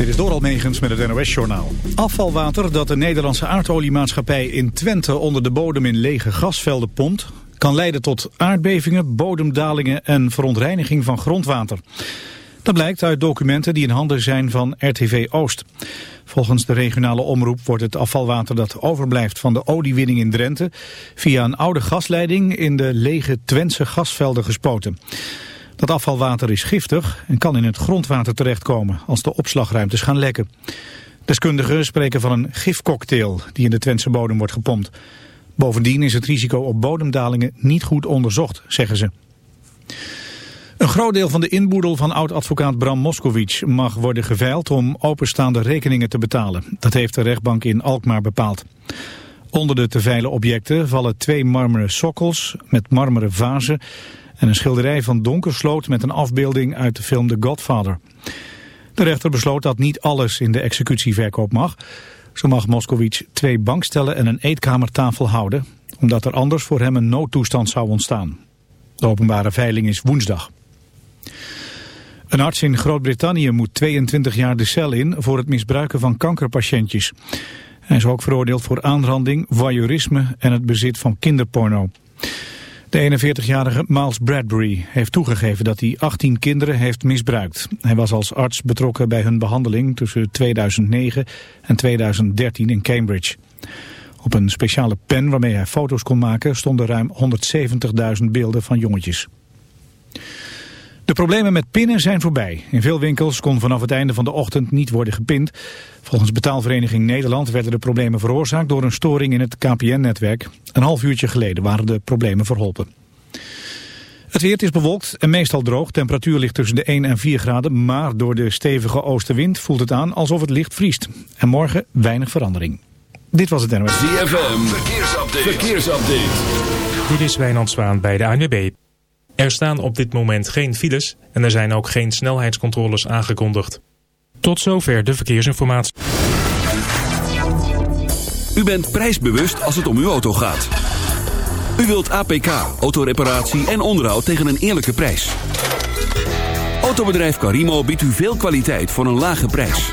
Dit is Doral Megens met het NOS-journaal. Afvalwater dat de Nederlandse aardoliemaatschappij in Twente onder de bodem in lege gasvelden pompt... kan leiden tot aardbevingen, bodemdalingen en verontreiniging van grondwater. Dat blijkt uit documenten die in handen zijn van RTV Oost. Volgens de regionale omroep wordt het afvalwater dat overblijft van de oliewinning in Drenthe... via een oude gasleiding in de lege Twentse gasvelden gespoten. Dat afvalwater is giftig en kan in het grondwater terechtkomen als de opslagruimtes gaan lekken. Deskundigen spreken van een gifcocktail die in de Twentse bodem wordt gepompt. Bovendien is het risico op bodemdalingen niet goed onderzocht, zeggen ze. Een groot deel van de inboedel van oud-advocaat Bram Moskowitz mag worden geveild om openstaande rekeningen te betalen. Dat heeft de rechtbank in Alkmaar bepaald. Onder de te veilen objecten vallen twee marmeren sokkels met marmeren vazen en een schilderij van Donkersloot met een afbeelding uit de film The Godfather. De rechter besloot dat niet alles in de executieverkoop mag. Zo mag Moskowitz twee bankstellen en een eetkamertafel houden, omdat er anders voor hem een noodtoestand zou ontstaan. De openbare veiling is woensdag. Een arts in Groot-Brittannië moet 22 jaar de cel in voor het misbruiken van kankerpatiëntjes. Hij is ook veroordeeld voor aanranding, voyeurisme en het bezit van kinderporno. De 41-jarige Miles Bradbury heeft toegegeven dat hij 18 kinderen heeft misbruikt. Hij was als arts betrokken bij hun behandeling tussen 2009 en 2013 in Cambridge. Op een speciale pen waarmee hij foto's kon maken stonden ruim 170.000 beelden van jongetjes. De problemen met pinnen zijn voorbij. In veel winkels kon vanaf het einde van de ochtend niet worden gepind. Volgens betaalvereniging Nederland werden de problemen veroorzaakt door een storing in het KPN-netwerk. Een half uurtje geleden waren de problemen verholpen. Het weer is bewolkt en meestal droog. Temperatuur ligt tussen de 1 en 4 graden. Maar door de stevige oostenwind voelt het aan alsof het licht vriest. En morgen weinig verandering. Dit was het NOS. ZFM, verkeersupdate. verkeersupdate. Dit is Wijnand Zwaan bij de ANWB. Er staan op dit moment geen files en er zijn ook geen snelheidscontroles aangekondigd. Tot zover de verkeersinformatie. U bent prijsbewust als het om uw auto gaat. U wilt APK, autoreparatie en onderhoud tegen een eerlijke prijs. Autobedrijf Carimo biedt u veel kwaliteit voor een lage prijs.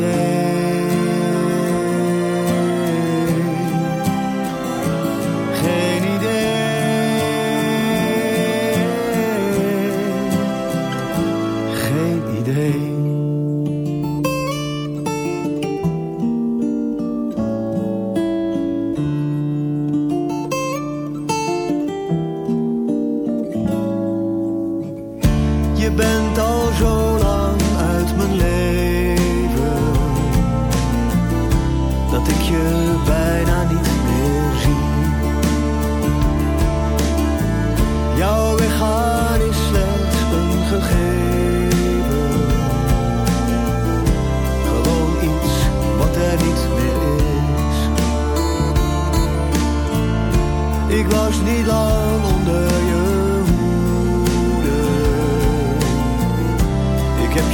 day.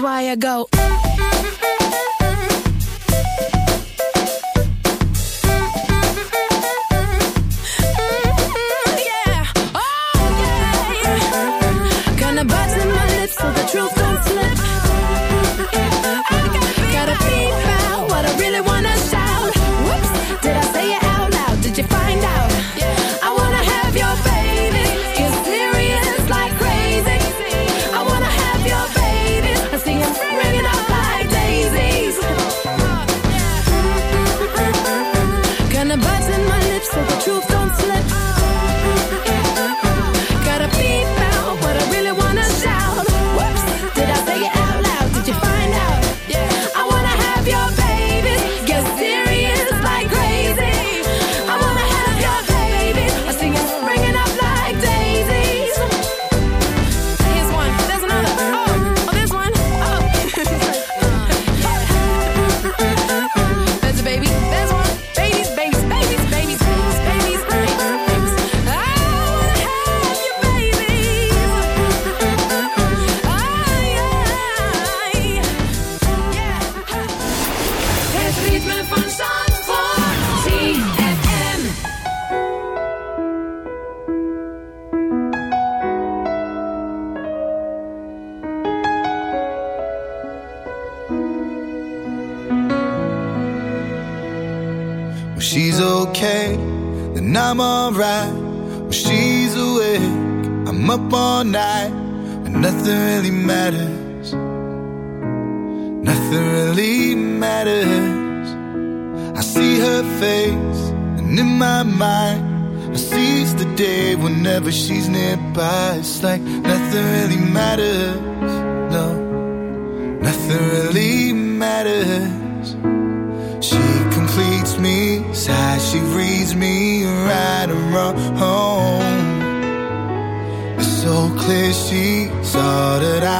Why I go.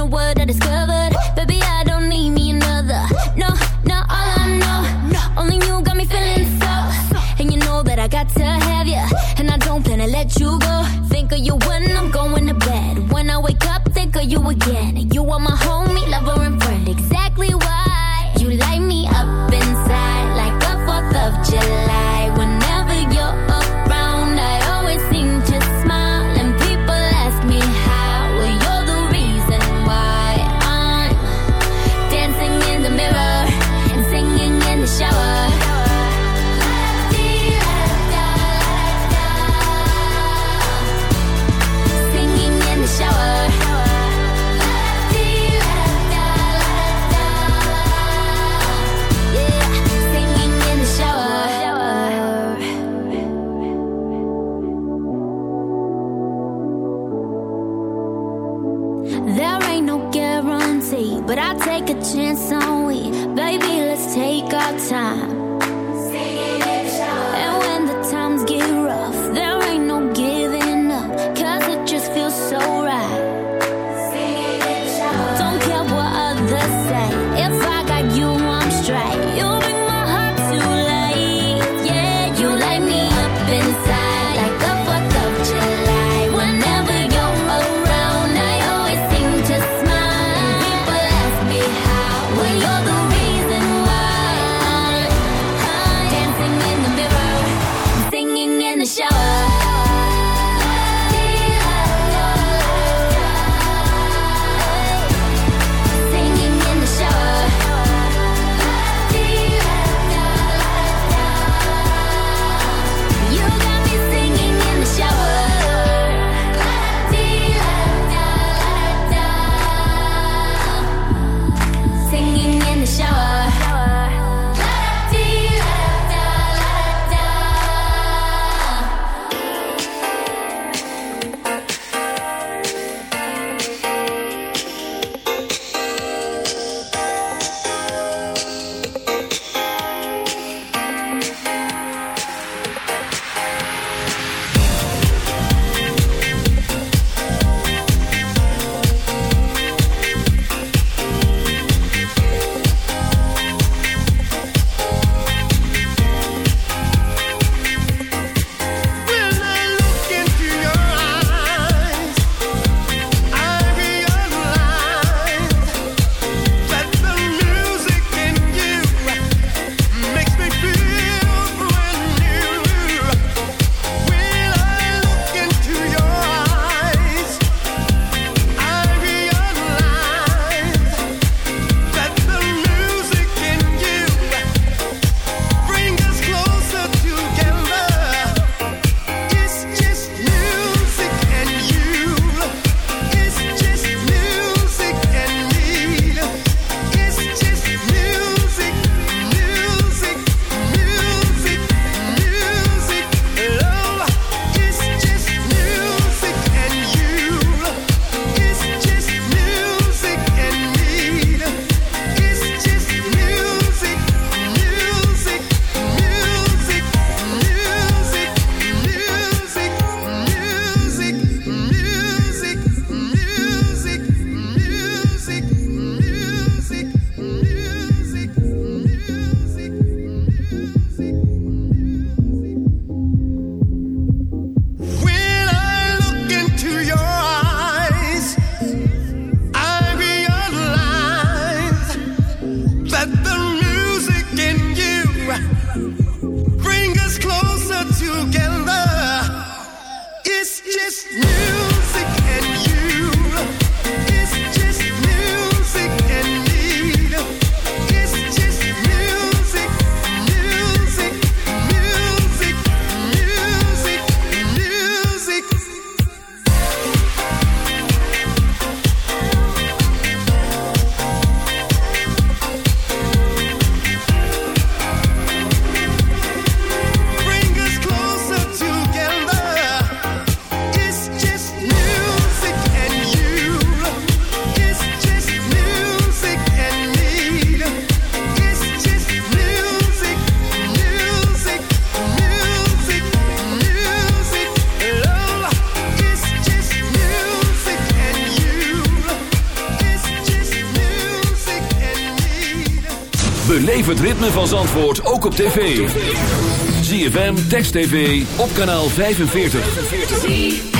No word I discovered. Baby, I don't need me another. No, not all I know. Only you got me feeling so. And you know that I got to have you. And I don't plan to let you go. Think of you when I'm going to bed. When I wake up, think of you again. You are my homie, lover, and van Zandvoort ook op tv. GFM Text TV, op kanaal 45.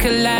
collide